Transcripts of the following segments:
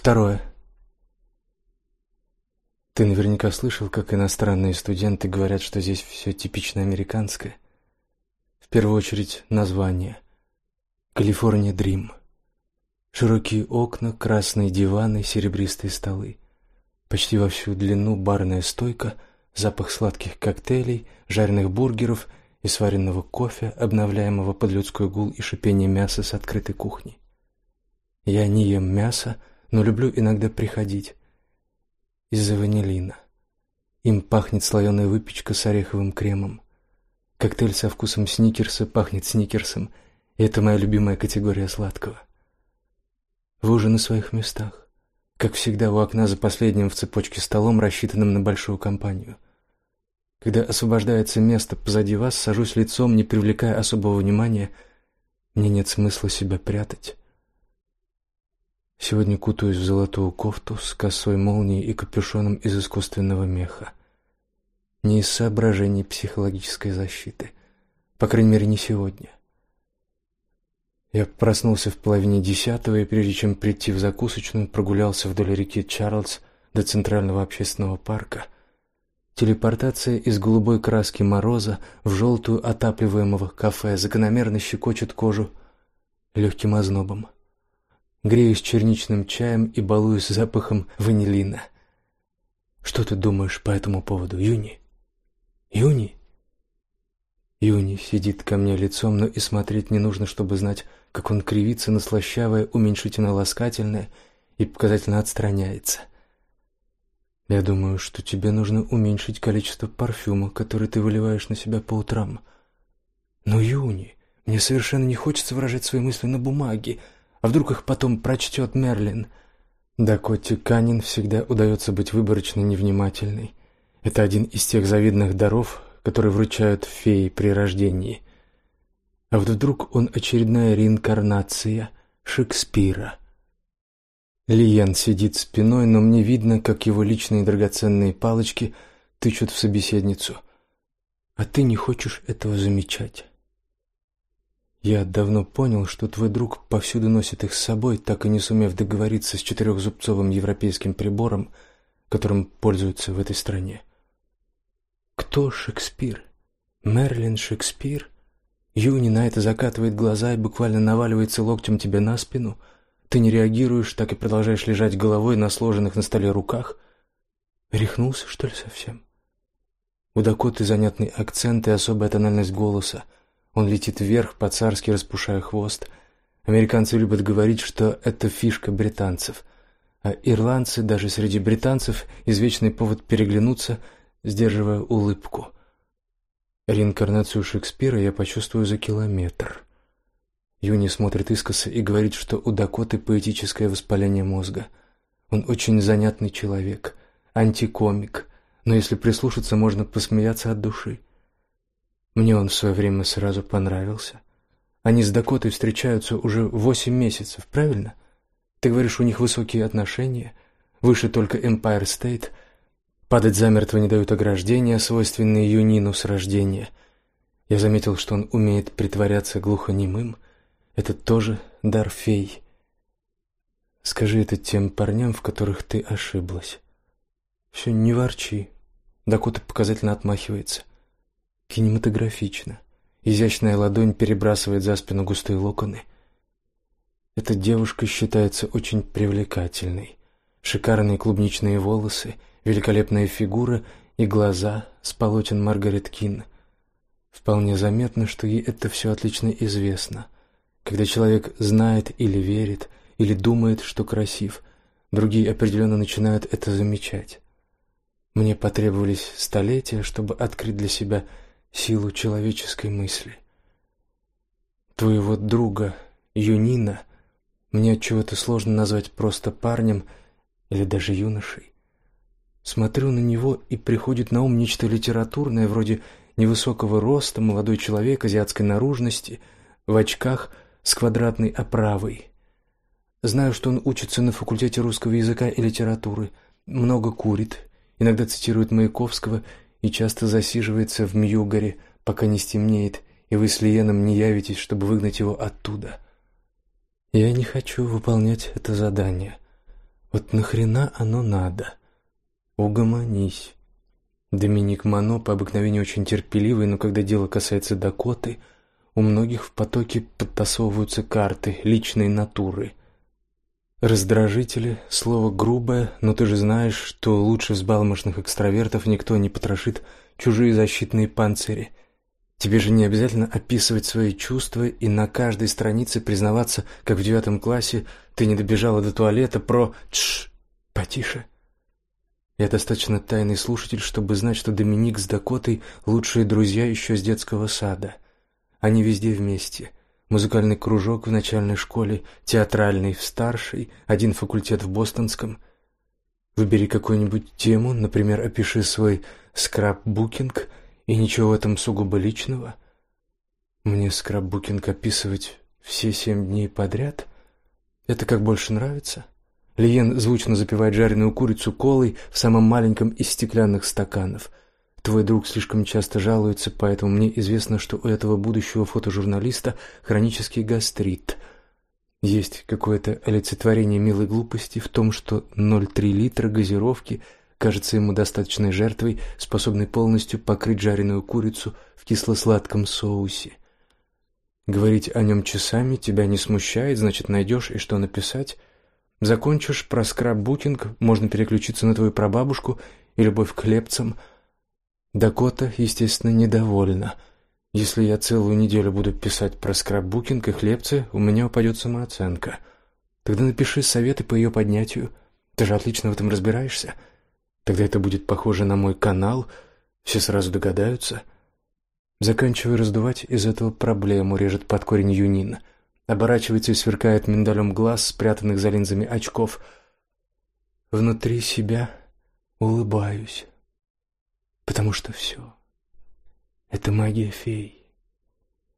Второе. Ты наверняка слышал, как иностранные студенты говорят, что здесь все типично американское. В первую очередь название. Калифорния Дрим. Широкие окна, красные диваны, серебристые столы. Почти во всю длину барная стойка, запах сладких коктейлей, жареных бургеров и сваренного кофе, обновляемого под людской гул и шипение мяса с открытой кухни. Я не ем мясо, но люблю иногда приходить. Из-за ванилина. Им пахнет слоеная выпечка с ореховым кремом. Коктейль со вкусом сникерса пахнет сникерсом, и это моя любимая категория сладкого. Вы уже на своих местах. Как всегда, у окна за последним в цепочке столом, рассчитанным на большую компанию. Когда освобождается место позади вас, сажусь лицом, не привлекая особого внимания. Мне нет смысла себя прятать. Сегодня кутаюсь в золотую кофту с косой молнией и капюшоном из искусственного меха. Не из соображений психологической защиты. По крайней мере, не сегодня. Я проснулся в половине десятого и, прежде чем прийти в закусочную, прогулялся вдоль реки Чарльз до Центрального общественного парка. Телепортация из голубой краски мороза в желтую отапливаемого кафе закономерно щекочет кожу легким ознобом греюсь черничным чаем и балуюсь запахом ванилина. Что ты думаешь по этому поводу, Юни? Юни? Юни сидит ко мне лицом, но и смотреть не нужно, чтобы знать, как он кривится на слащавое, уменьшительно-ласкательное и показательно отстраняется. Я думаю, что тебе нужно уменьшить количество парфюма, который ты выливаешь на себя по утрам. Но, Юни, мне совершенно не хочется выражать свои мысли на бумаге, а вдруг их потом прочтет Мерлин? Дакоте Канин всегда удается быть выборочно невнимательной. Это один из тех завидных даров, которые вручают феи при рождении. А вот вдруг он очередная реинкарнация Шекспира. Лиен сидит спиной, но мне видно, как его личные драгоценные палочки тычут в собеседницу. А ты не хочешь этого замечать. Я давно понял, что твой друг повсюду носит их с собой, так и не сумев договориться с четырехзубцовым европейским прибором, которым пользуются в этой стране. Кто Шекспир? Мерлин Шекспир? Юни на это закатывает глаза и буквально наваливается локтем тебе на спину. Ты не реагируешь, так и продолжаешь лежать головой на сложенных на столе руках. Рехнулся, что ли, совсем? У Дакоты занятный акцент и особая тональность голоса — он летит вверх, по-царски распушая хвост. Американцы любят говорить, что это фишка британцев. А ирландцы, даже среди британцев, извечный повод переглянуться, сдерживая улыбку. Реинкарнацию Шекспира я почувствую за километр. Юни смотрит искоса и говорит, что у Дакоты поэтическое воспаление мозга. Он очень занятный человек, антикомик, но если прислушаться, можно посмеяться от души. Мне он в свое время сразу понравился. Они с Дакотой встречаются уже восемь месяцев, правильно? Ты говоришь, у них высокие отношения, выше только Empire State. Падать замертво не дают ограждения, свойственные Юнину с рождения. Я заметил, что он умеет притворяться глухонемым. Это тоже дар фей. Скажи это тем парням, в которых ты ошиблась. Все, не ворчи. Дакота показательно отмахивается. Кинематографично. Изящная ладонь перебрасывает за спину густые локоны. Эта девушка считается очень привлекательной. Шикарные клубничные волосы, великолепная фигура и глаза с полотен Маргарет Кин. Вполне заметно, что ей это все отлично известно. Когда человек знает или верит, или думает, что красив, другие определенно начинают это замечать. Мне потребовались столетия, чтобы открыть для себя силу человеческой мысли. Твоего друга Юнина мне от чего-то сложно назвать просто парнем или даже юношей. Смотрю на него и приходит на ум нечто литературное, вроде невысокого роста, молодой человек азиатской наружности, в очках с квадратной оправой. Знаю, что он учится на факультете русского языка и литературы, много курит, иногда цитирует Маяковского и часто засиживается в Мьюгаре, пока не стемнеет, и вы с Лиеном не явитесь, чтобы выгнать его оттуда. Я не хочу выполнять это задание. Вот нахрена оно надо? Угомонись. Доминик Мано по обыкновению очень терпеливый, но когда дело касается Дакоты, у многих в потоке подтасовываются карты личной натуры. Раздражители — слово грубое, но ты же знаешь, что лучше взбалмошных экстравертов никто не потрошит чужие защитные панцири. Тебе же не обязательно описывать свои чувства и на каждой странице признаваться, как в девятом классе ты не добежала до туалета про «Тш, потише». Я достаточно тайный слушатель, чтобы знать, что Доминик с Дакотой лучшие друзья еще с детского сада. Они везде вместе. Музыкальный кружок в начальной школе, театральный в старшей, один факультет в бостонском. Выбери какую-нибудь тему, например, опиши свой скраббукинг, и ничего в этом сугубо личного. Мне скраббукинг описывать все семь дней подряд? Это как больше нравится? Лиен звучно запивает жареную курицу колой в самом маленьком из стеклянных стаканов. Твой друг слишком часто жалуется, поэтому мне известно, что у этого будущего фотожурналиста хронический гастрит. Есть какое-то олицетворение милой глупости в том, что 0,3 литра газировки кажется ему достаточной жертвой, способной полностью покрыть жареную курицу в кисло-сладком соусе. Говорить о нем часами тебя не смущает, значит, найдешь и что написать – Закончишь про скраббукинг, можно переключиться на твою прабабушку и любовь к хлебцам. Дакота, естественно, недовольна. Если я целую неделю буду писать про скраббукинг и хлебцы, у меня упадет самооценка. Тогда напиши советы по ее поднятию. Ты же отлично в этом разбираешься. Тогда это будет похоже на мой канал, все сразу догадаются. Заканчивай раздувать из этого проблему, режет под корень Юнин оборачивается и сверкает миндалем глаз, спрятанных за линзами очков. Внутри себя улыбаюсь, потому что все — это магия фей.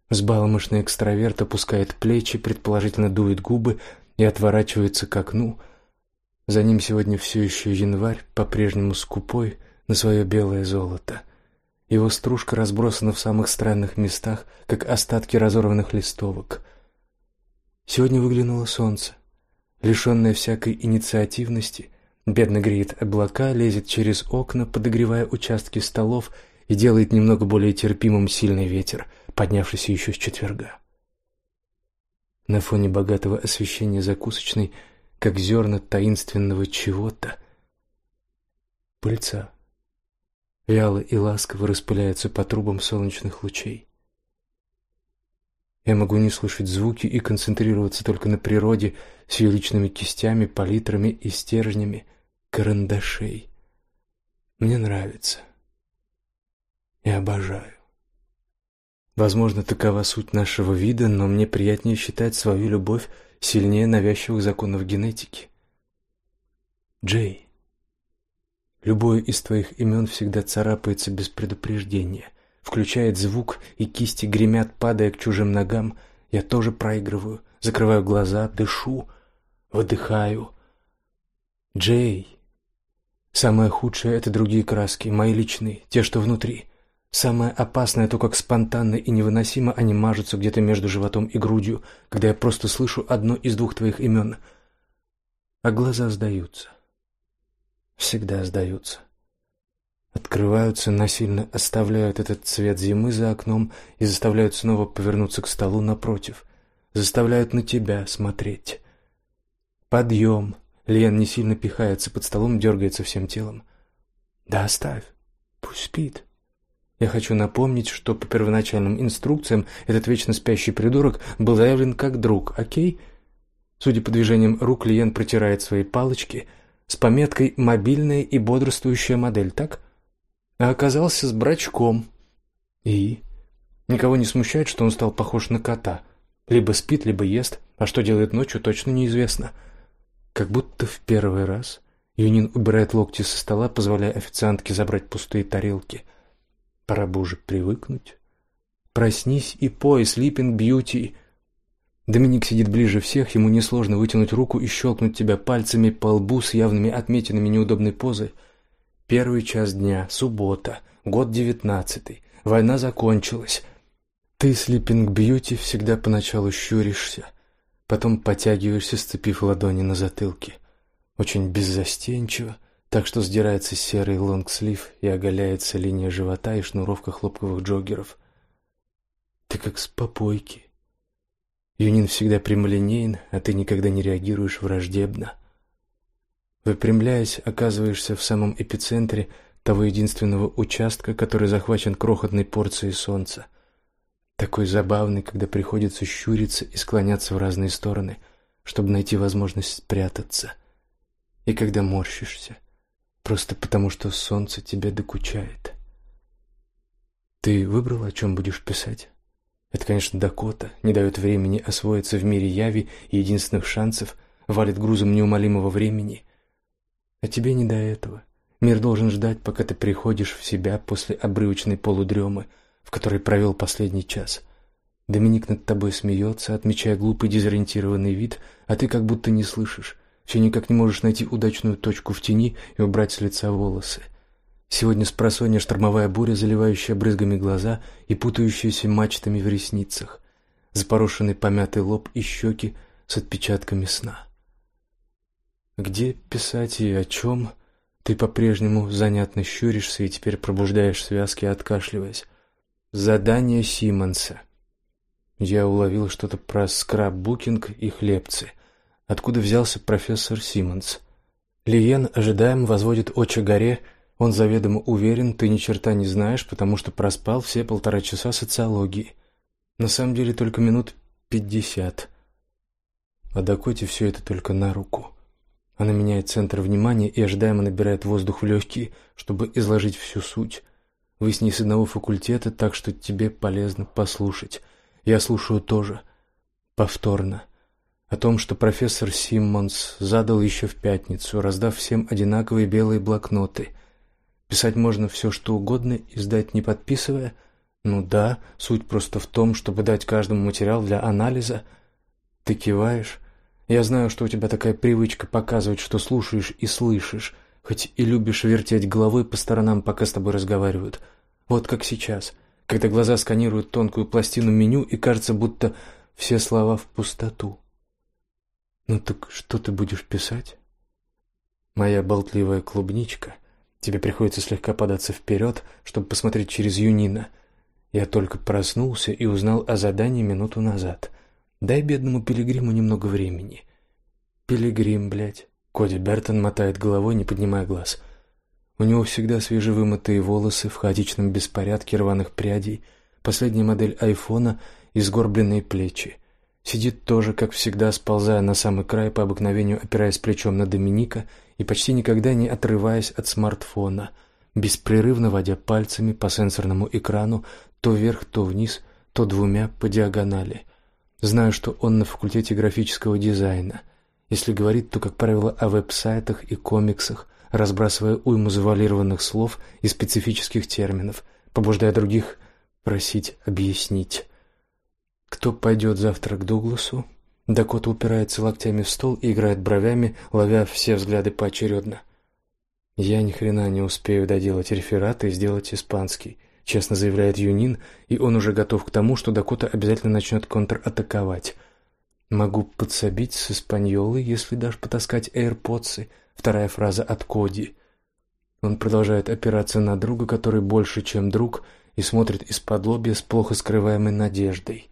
Сбалмошный экстраверт опускает плечи, предположительно дует губы и отворачивается к окну. За ним сегодня все еще январь, по-прежнему скупой на свое белое золото. Его стружка разбросана в самых странных местах, как остатки разорванных листовок — Сегодня выглянуло солнце. Лишенное всякой инициативности, бедно греет облака, лезет через окна, подогревая участки столов и делает немного более терпимым сильный ветер, поднявшийся еще с четверга. На фоне богатого освещения закусочной, как зерна таинственного чего-то, пыльца вяло и ласково распыляется по трубам солнечных лучей. Я могу не слышать звуки и концентрироваться только на природе с ее личными кистями, палитрами и стержнями карандашей. Мне нравится. Я обожаю. Возможно, такова суть нашего вида, но мне приятнее считать свою любовь сильнее навязчивых законов генетики. Джей, любое из твоих имен всегда царапается без предупреждения — включает звук, и кисти гремят, падая к чужим ногам. Я тоже проигрываю, закрываю глаза, дышу, выдыхаю. Джей. Самое худшее — это другие краски, мои личные, те, что внутри. Самое опасное то, как спонтанно и невыносимо они мажутся где-то между животом и грудью, когда я просто слышу одно из двух твоих имен. А глаза сдаются. Всегда сдаются открываются, насильно оставляют этот цвет зимы за окном и заставляют снова повернуться к столу напротив, заставляют на тебя смотреть. Подъем. Лен не сильно пихается под столом, дергается всем телом. Да оставь, пусть спит. Я хочу напомнить, что по первоначальным инструкциям этот вечно спящий придурок был заявлен как друг, окей? Судя по движениям рук, Лен протирает свои палочки с пометкой «мобильная и бодрствующая модель», так? а оказался с брачком. И никого не смущает, что он стал похож на кота. Либо спит, либо ест, а что делает ночью, точно неизвестно. Как будто в первый раз Юнин убирает локти со стола, позволяя официантке забрать пустые тарелки. Пора бы уже привыкнуть. Проснись и пой, Sleeping Beauty. Доминик сидит ближе всех, ему несложно вытянуть руку и щелкнуть тебя пальцами по лбу с явными отметинами неудобной позы. Первый час дня, суббота, год девятнадцатый. Война закончилась. Ты, Слиппинг Бьюти, всегда поначалу щуришься, потом потягиваешься, сцепив ладони на затылке. Очень беззастенчиво, так что сдирается серый лонгслив и оголяется линия живота и шнуровка хлопковых джоггеров. Ты как с попойки. Юнин всегда прямолинеен, а ты никогда не реагируешь враждебно. Выпрямляясь, оказываешься в самом эпицентре того единственного участка, который захвачен крохотной порцией солнца. Такой забавный, когда приходится щуриться и склоняться в разные стороны, чтобы найти возможность спрятаться. И когда морщишься, просто потому что солнце тебе докучает. Ты выбрал, о чем будешь писать? Это, конечно, Дакота, не дает времени освоиться в мире яви и единственных шансов, валит грузом неумолимого времени. А тебе не до этого. Мир должен ждать, пока ты приходишь в себя после обрывочной полудремы, в которой провел последний час. Доминик над тобой смеется, отмечая глупый дезориентированный вид, а ты как будто не слышишь, все никак не можешь найти удачную точку в тени и убрать с лица волосы. Сегодня с просонья штормовая буря, заливающая брызгами глаза и путающиеся мачтами в ресницах, запорошенный помятый лоб и щеки с отпечатками сна. Где писать и о чем? Ты по-прежнему занятно щуришься и теперь пробуждаешь связки, откашливаясь. Задание Симмонса. Я уловил что-то про скраббукинг и хлебцы. Откуда взялся профессор Симмонс? Лиен ожидаемо возводит очи горе. Он заведомо уверен, ты ни черта не знаешь, потому что проспал все полтора часа социологии. На самом деле только минут пятьдесят. А Дакоте все это только на руку. Она меняет центр внимания и ожидаемо набирает воздух в легкие, чтобы изложить всю суть. Вы с ней с одного факультета, так что тебе полезно послушать. Я слушаю тоже. Повторно. О том, что профессор Симмонс задал еще в пятницу, раздав всем одинаковые белые блокноты. Писать можно все, что угодно, и сдать не подписывая. Ну да, суть просто в том, чтобы дать каждому материал для анализа. Ты киваешь. Я знаю, что у тебя такая привычка показывать, что слушаешь и слышишь, хоть и любишь вертеть головой по сторонам, пока с тобой разговаривают. Вот как сейчас, когда глаза сканируют тонкую пластину меню и кажется, будто все слова в пустоту. Ну так что ты будешь писать? Моя болтливая клубничка. Тебе приходится слегка податься вперед, чтобы посмотреть через Юнина. Я только проснулся и узнал о задании минуту назад. Дай бедному пилигриму немного времени. Пилигрим, блядь. Коди Бертон мотает головой, не поднимая глаз. У него всегда свежевымытые волосы в хаотичном беспорядке рваных прядей, последняя модель айфона и сгорбленные плечи. Сидит тоже, как всегда, сползая на самый край, по обыкновению опираясь плечом на Доминика и почти никогда не отрываясь от смартфона, беспрерывно водя пальцами по сенсорному экрану то вверх, то вниз, то двумя по диагонали. Знаю, что он на факультете графического дизайна. Если говорит, то, как правило, о веб-сайтах и комиксах, разбрасывая уйму завуалированных слов и специфических терминов, побуждая других просить объяснить. Кто пойдет завтра к Дугласу? Дакота упирается локтями в стол и играет бровями, ловя все взгляды поочередно. Я ни хрена не успею доделать реферат и сделать испанский честно заявляет Юнин, и он уже готов к тому, что Дакота обязательно начнет контратаковать. Могу подсобить с испаньолой, если дашь потаскать AirPods. Вторая фраза от Коди. Он продолжает опираться на друга, который больше, чем друг, и смотрит из-под лобья с плохо скрываемой надеждой.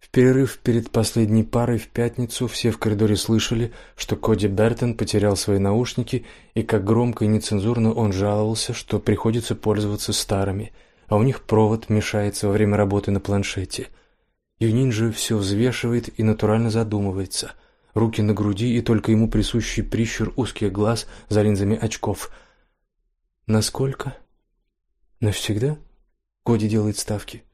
В перерыв перед последней парой в пятницу все в коридоре слышали, что Коди Бертон потерял свои наушники, и как громко и нецензурно он жаловался, что приходится пользоваться старыми, а у них провод мешается во время работы на планшете. Юнин же все взвешивает и натурально задумывается. Руки на груди и только ему присущий прищур узких глаз за линзами очков. Насколько? Навсегда? Коди делает ставки.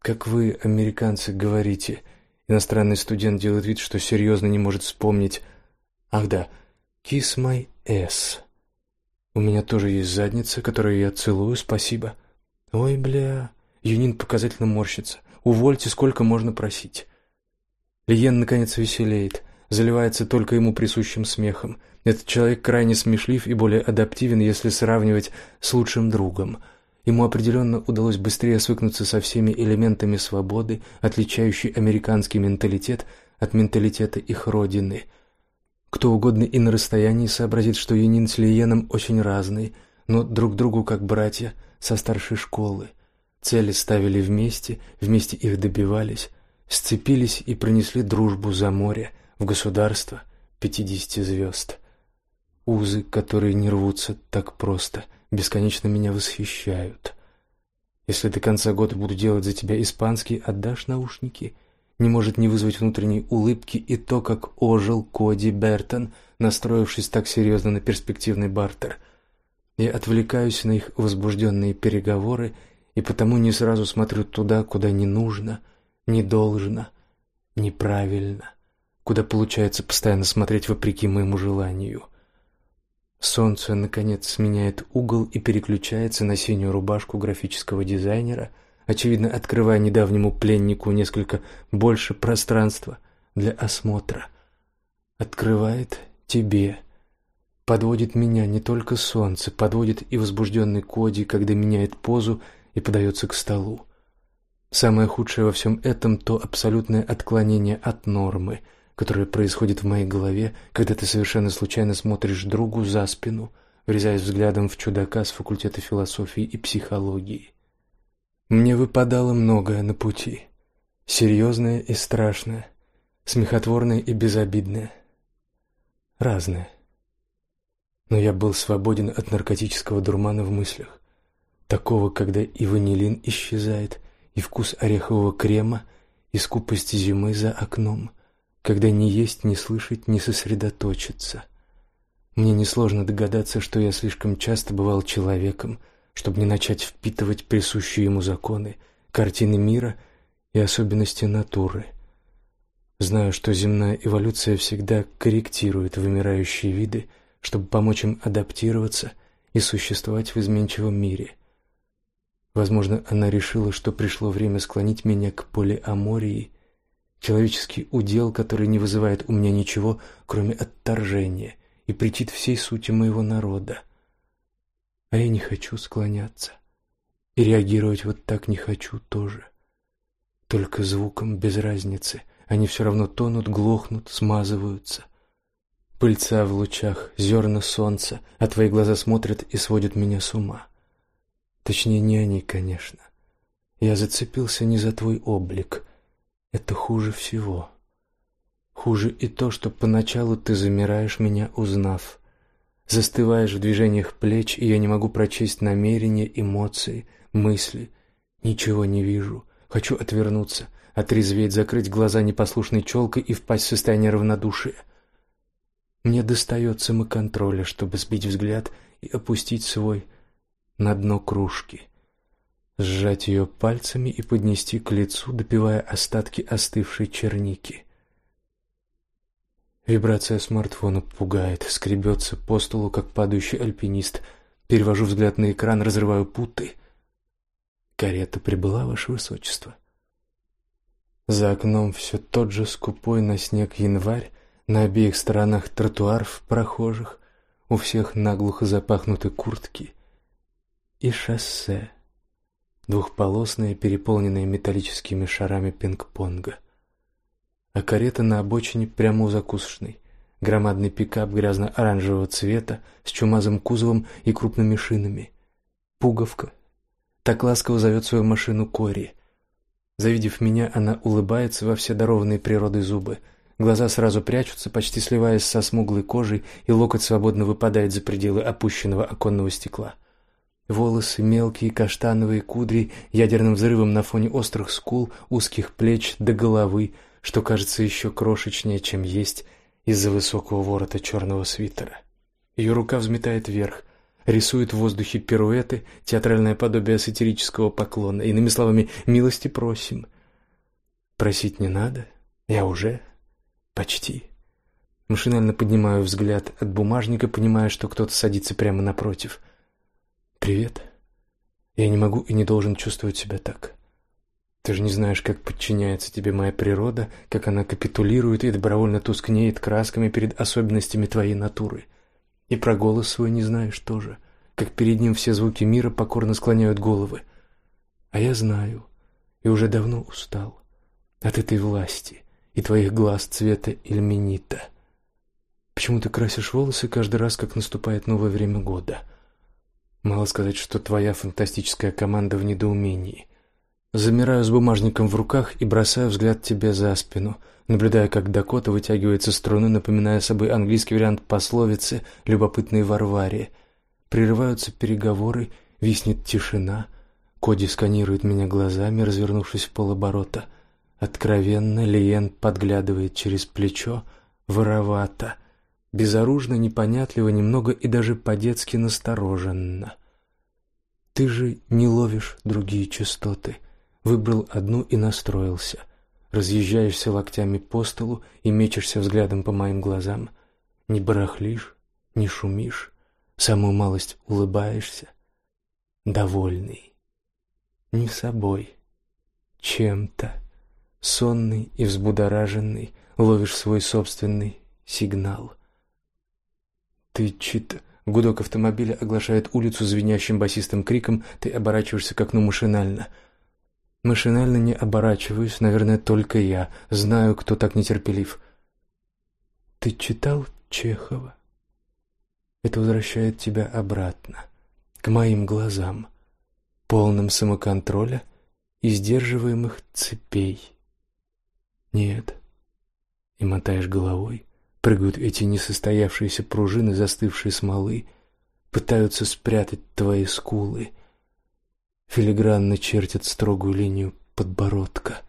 Как вы, американцы, говорите, иностранный студент делает вид, что серьезно не может вспомнить. Ах да, kiss my ass. У меня тоже есть задница, которую я целую, спасибо. Ой, бля. Юнин показательно морщится. Увольте, сколько можно просить. Лиен наконец веселеет, заливается только ему присущим смехом. Этот человек крайне смешлив и более адаптивен, если сравнивать с лучшим другом. Ему определенно удалось быстрее свыкнуться со всеми элементами свободы, отличающей американский менталитет от менталитета их родины. Кто угодно и на расстоянии сообразит, что Юнин с Лиеном очень разные, но друг другу как братья со старшей школы. Цели ставили вместе, вместе их добивались, сцепились и пронесли дружбу за море в государство пятидесяти звезд. Узы, которые не рвутся так просто, бесконечно меня восхищают. Если до конца года буду делать за тебя испанский, отдашь наушники? Не может не вызвать внутренней улыбки и то, как ожил Коди Бертон, настроившись так серьезно на перспективный бартер. Я отвлекаюсь на их возбужденные переговоры и потому не сразу смотрю туда, куда не нужно, не должно, неправильно, куда получается постоянно смотреть вопреки моему желанию. Солнце наконец сменяет угол и переключается на синюю рубашку графического дизайнера, очевидно, открывая недавнему пленнику несколько больше пространства для осмотра. Открывает тебе. Подводит меня не только солнце, подводит и возбужденный Коди, когда меняет позу и подается к столу. Самое худшее во всем этом то абсолютное отклонение от нормы — которое происходит в моей голове, когда ты совершенно случайно смотришь другу за спину, врезаясь взглядом в чудака с факультета философии и психологии. Мне выпадало многое на пути, серьезное и страшное, смехотворное и безобидное, разное. Но я был свободен от наркотического дурмана в мыслях, такого, когда и ванилин исчезает, и вкус орехового крема, и скупость зимы за окном — когда ни есть, ни слышать, ни сосредоточиться. Мне несложно догадаться, что я слишком часто бывал человеком, чтобы не начать впитывать присущие ему законы, картины мира и особенности натуры. Знаю, что земная эволюция всегда корректирует вымирающие виды, чтобы помочь им адаптироваться и существовать в изменчивом мире. Возможно, она решила, что пришло время склонить меня к полиамории человеческий удел, который не вызывает у меня ничего, кроме отторжения и претит всей сути моего народа. А я не хочу склоняться. И реагировать вот так не хочу тоже. Только звуком без разницы. Они все равно тонут, глохнут, смазываются. Пыльца в лучах, зерна солнца, а твои глаза смотрят и сводят меня с ума. Точнее, не они, конечно. Я зацепился не за твой облик — это хуже всего. Хуже и то, что поначалу ты замираешь меня, узнав. Застываешь в движениях плеч, и я не могу прочесть намерения, эмоции, мысли. Ничего не вижу. Хочу отвернуться, отрезветь, закрыть глаза непослушной челкой и впасть в состояние равнодушия. Мне достает самоконтроля, чтобы сбить взгляд и опустить свой на дно кружки сжать ее пальцами и поднести к лицу, допивая остатки остывшей черники. Вибрация смартфона пугает, скребется по столу, как падающий альпинист. Перевожу взгляд на экран, разрываю путы. Карета прибыла, ваше высочество. За окном все тот же скупой на снег январь, на обеих сторонах тротуар в прохожих, у всех наглухо запахнуты куртки и шоссе двухполосная, переполненная металлическими шарами пинг-понга. А карета на обочине прямо у закусочной. Громадный пикап грязно-оранжевого цвета с чумазым кузовом и крупными шинами. Пуговка. Так ласково зовет свою машину Кори. Завидев меня, она улыбается во все дарованные природой зубы. Глаза сразу прячутся, почти сливаясь со смуглой кожей, и локоть свободно выпадает за пределы опущенного оконного стекла. Волосы мелкие, каштановые кудри, ядерным взрывом на фоне острых скул, узких плеч до головы, что кажется еще крошечнее, чем есть из-за высокого ворота черного свитера. Ее рука взметает вверх, рисует в воздухе пируэты, театральное подобие сатирического поклона. Иными словами, милости просим. Просить не надо, я уже почти. Машинально поднимаю взгляд от бумажника, понимая, что кто-то садится прямо напротив — Привет. Я не могу и не должен чувствовать себя так. Ты же не знаешь, как подчиняется тебе моя природа, как она капитулирует и добровольно тускнеет красками перед особенностями твоей натуры. И про голос свой не знаешь тоже, как перед ним все звуки мира покорно склоняют головы. А я знаю и уже давно устал от этой власти и твоих глаз цвета эльменита. Почему ты красишь волосы каждый раз, как наступает новое время года? Мало сказать, что твоя фантастическая команда в недоумении. Замираю с бумажником в руках и бросаю взгляд тебе за спину, наблюдая, как Дакота вытягивается струны, напоминая собой английский вариант пословицы «любопытной Варваре». Прерываются переговоры, виснет тишина. Коди сканирует меня глазами, развернувшись в полоборота. Откровенно Лиен подглядывает через плечо, воровато, безоружно, непонятливо, немного и даже по-детски настороженно. Ты же не ловишь другие частоты. Выбрал одну и настроился. Разъезжаешься локтями по столу и мечешься взглядом по моим глазам. Не барахлишь, не шумишь, самую малость улыбаешься, довольный. Не собой, чем-то сонный и взбудораженный, ловишь свой собственный сигнал. Ты чит... Гудок автомобиля оглашает улицу звенящим басистым криком, ты оборачиваешься к окну машинально. Машинально не оборачиваюсь, наверное, только я. Знаю, кто так нетерпелив. Ты читал Чехова? Это возвращает тебя обратно, к моим глазам, полным самоконтроля и сдерживаемых цепей. Нет. И мотаешь головой. Прыгают эти несостоявшиеся пружины застывшей смолы, пытаются спрятать твои скулы. Филигранно чертят строгую линию подбородка.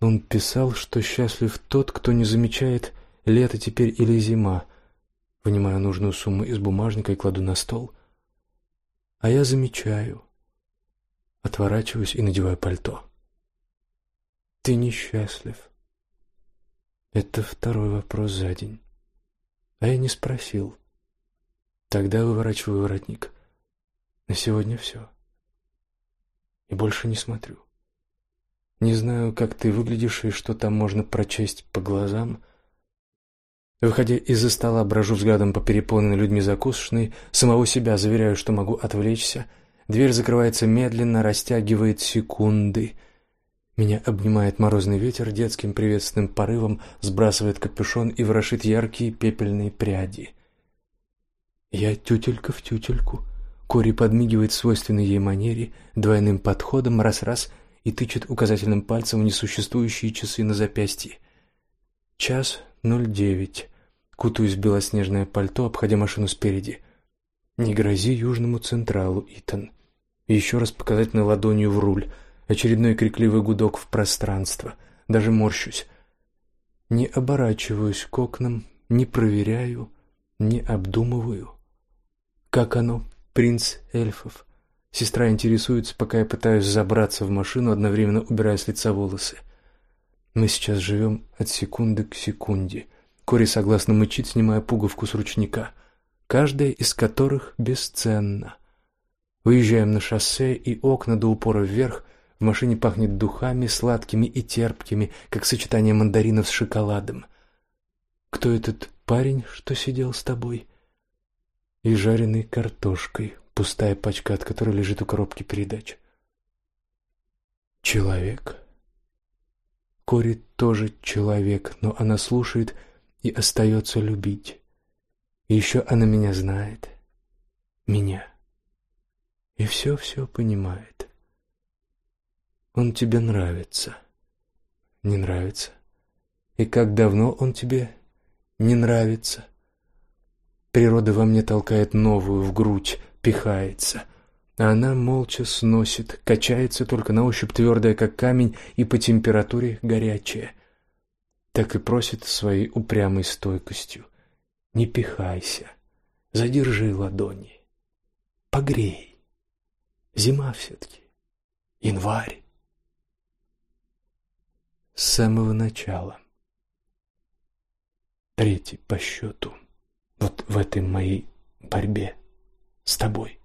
Он писал, что счастлив тот, кто не замечает лето теперь или зима. Вынимаю нужную сумму из бумажника и кладу на стол. А я замечаю. Отворачиваюсь и надеваю пальто. Ты несчастлив. Это второй вопрос за день. А я не спросил. Тогда выворачиваю воротник. На сегодня все. И больше не смотрю. Не знаю, как ты выглядишь и что там можно прочесть по глазам. Выходя из-за стола, брожу взглядом по переполненной людьми закусочной, самого себя заверяю, что могу отвлечься. Дверь закрывается медленно, растягивает секунды — меня обнимает морозный ветер, детским приветственным порывом сбрасывает капюшон и ворошит яркие пепельные пряди. Я тютелька в тютельку. Кори подмигивает свойственной ей манере, двойным подходом, раз-раз, и тычет указательным пальцем в несуществующие часы на запястье. Час ноль девять. Кутаюсь в белоснежное пальто, обходя машину спереди. Не грози Южному Централу, Итан. еще раз показательной ладонью в руль — Очередной крикливый гудок в пространство. Даже морщусь. Не оборачиваюсь к окнам, не проверяю, не обдумываю. Как оно, принц эльфов? Сестра интересуется, пока я пытаюсь забраться в машину, одновременно убирая с лица волосы. Мы сейчас живем от секунды к секунде. Кори согласно мычит, снимая пуговку с ручника, каждая из которых бесценна. Выезжаем на шоссе, и окна до упора вверх в машине пахнет духами, сладкими и терпкими, как сочетание мандаринов с шоколадом. Кто этот парень, что сидел с тобой? И жареной картошкой, пустая пачка, от которой лежит у коробки передач. Человек. Кори тоже человек, но она слушает и остается любить. И еще она меня знает. Меня. И все-все понимает. Он тебе нравится. Не нравится. И как давно он тебе не нравится? Природа во мне толкает новую в грудь, пихается. А она молча сносит, качается только на ощупь твердая, как камень, и по температуре горячая. Так и просит своей упрямой стойкостью. Не пихайся, задержи ладони, погрей. Зима все-таки, январь с самого начала. Третий по счету. Вот в этой моей борьбе с тобой.